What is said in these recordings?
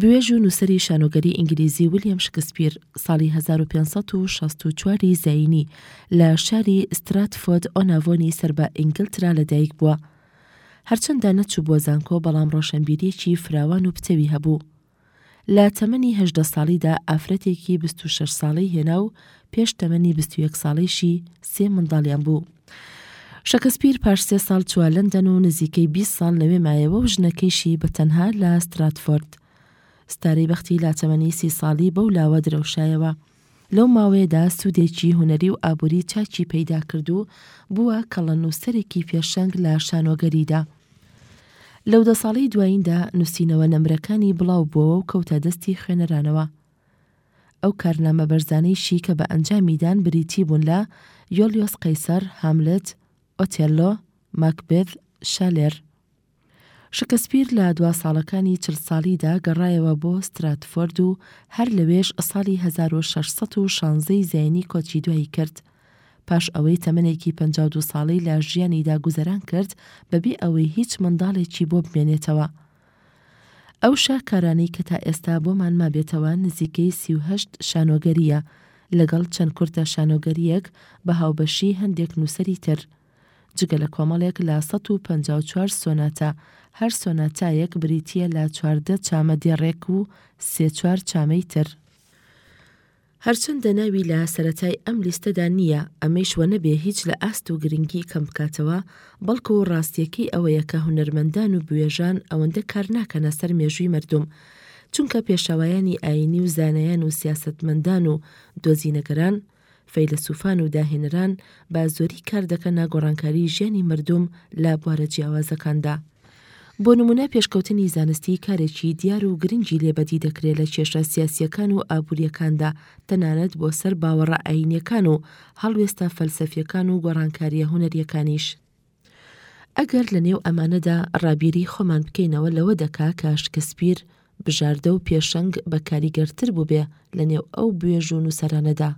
بوێژ و نووسەری شانۆگەری ئینگلیزی ولیام شکسپیر ساڵی 1564 ی زینی لە شاری ستراتفۆد ئۆناڤۆنی سەر بە ئینگلترا لەدایک بووە. هەرچەندە نەچوو بۆ زانکۆ بەڵام ڕۆشنبیریەکی فراوان و پتەوی هەبوو. لە تەمەنی هەژدە ساڵیدا ئافرەتێکی 26 ساڵەی هێنا و پێش تەمەنی 21 ساڵیشی سێ منداڵیان بوو. شکسپیر پاش سێ ساڵ چووە لەندەن و نزیکەی بیست ساڵ لەوێ مایەوە و ژنەکەیشی بە تەنها لە ستراتفۆرد. ستارەی بەختی لە تەمەنی سی ساڵی بەو لاوە درەوشایەوە. لەو ماوەیەدا سوودێکی هونەری و ئابووری چاکی پەیدا کرد و بووە کەڵەنووسەرێکی پێشەنگ لە شانۆگەریدا. لەو دە ساڵەی دواییندا نووسینەوە نەمرەکانی بڵاو بووەوە و کەوتە دەستی خوێنەرانەوە. ئەو کارنامە بەرزانەیشی کە بە ئەنجامی دان بریتی بوون لە، یۆلیۆس قەیسەر، هاملت، ئۆتێلۆ، ماکبێث، شالێر. شکسپیر لە دوا ساڵەکانی چل ساڵیدا گەڕایەوە بۆ ستراتفۆرد و هەر لەوێش ساڵی هەزار و شەش سەد و شانزە ی زاینی کۆچی دوایی کرد. پاش ئەوەی تەمەنێکی پەنجا و دوو ساڵەی لە ژیانیدا گوزەران کرد بەبێ ئەوەی هیچ منداڵێکی بۆ بمێنێتەوە، ئەو شاکارانەی کە تا ئێستا بۆمان مابێتەوە نزیکەی سی و هەشت شانۆگەرییە، لەگەڵ چەند کورتە شانۆگەرییەک بە هاوبەشیی هەندێک نووسەری تر. جگە لە کۆمەڵێک لە سەد و پەنجا و چوار سۆناتا، هەر سۆناتایەک بریتییە لە چواردە چامە دێڕێک و سێ چوار چامەی تر. هەرچەندە ناوی لە سەرەتای ئەم لیستەدا نییە، ئەمەیش وە نەبێ هیچ لە ئاست و گرنگی کەم بکاتەوە، بەڵکو ڕاستییەکەی ئەوەیە کە هونەرمەندان و بوێژان ئەوەندە کار ناکەنە سەر مێژووی مەردوم، چونکە پێشەوایانی ئایینی و زانایان و سیاسەتمەندان و دۆزینەگەران، فەیلەسوفان و داهێنەران بە زۆری کار دەکەنە گۆڕانکاری ژیانی مەردوم لە بوارە جیاوازەکاندا. بۆ نموونە پێشکەوتنی زانستی کارێکی دیار و گرنگی لێ بەدی دەکرێ لە کێشە سیاسییەکان و ئابوورییەکاندا، تەنانەت بۆ سەر باوەڕە ئایینییەکان و هەڵوێستە فەلسەفییەکان و گۆڕانکارییە هونەرییەکانیش. ئەگەر لە نێو ئەمانەدا ڕابیریی خۆمان بکەینەوە لەوە دەکا کە شکسپیر بژاردە و پێشەنگ بە کاریگەرتر بووبێ لە نێو ئەو بوێژ و نووسەرانەدا،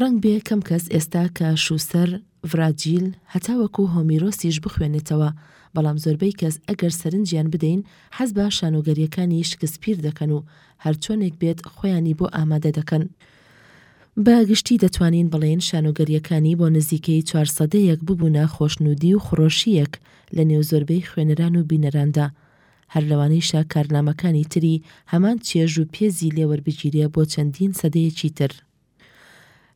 ڕەنگبێ کەم کەس ئێستا کە شووسەر، ڤراجیل، هەتاوەکو هۆمیرۆسیش بخوێنێتەوە، بەڵام زۆربەی کەس ئەگەر سەرنجیان بدەین حەز بە شانۆگەرییەکانی شکسپیر دەکەن و هەر چۆنێک بێت خۆیانی بۆ ئامادە دەکەن. بە گشتی دەتوانین بڵێین شانۆگەرییەکانی بۆ نزیکەی چوار سەدەیەک ببوونە خۆشنوودی و خڕۆشییەک لە نێو زۆربەی خوێنەران و بینەراندا. هەر لەوانەیشە کارنامەکانی تری هەمان چێژ و پێزی لێ وەربگیرێ بۆ چەندین سەدەیەکی تر.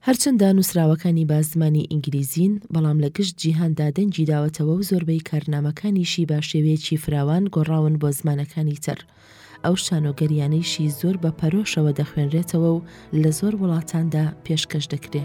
هەرچەندە نووسراوەکانی بە زمانی ئینگلیزین، بەڵام لە گشت جیهاندا دەنگی داوەتەوە و زۆربەی کارنامەکانیشی بە شێوەیەکی فراوان گۆڕاون بۆ زمانەکانی تر. ئەو شانۆگەرییانەیشی زۆر بە پەرۆشەوە دەخوێنرێتەوە و لە زۆر وڵاتاندا پێشکەش دەکرێ.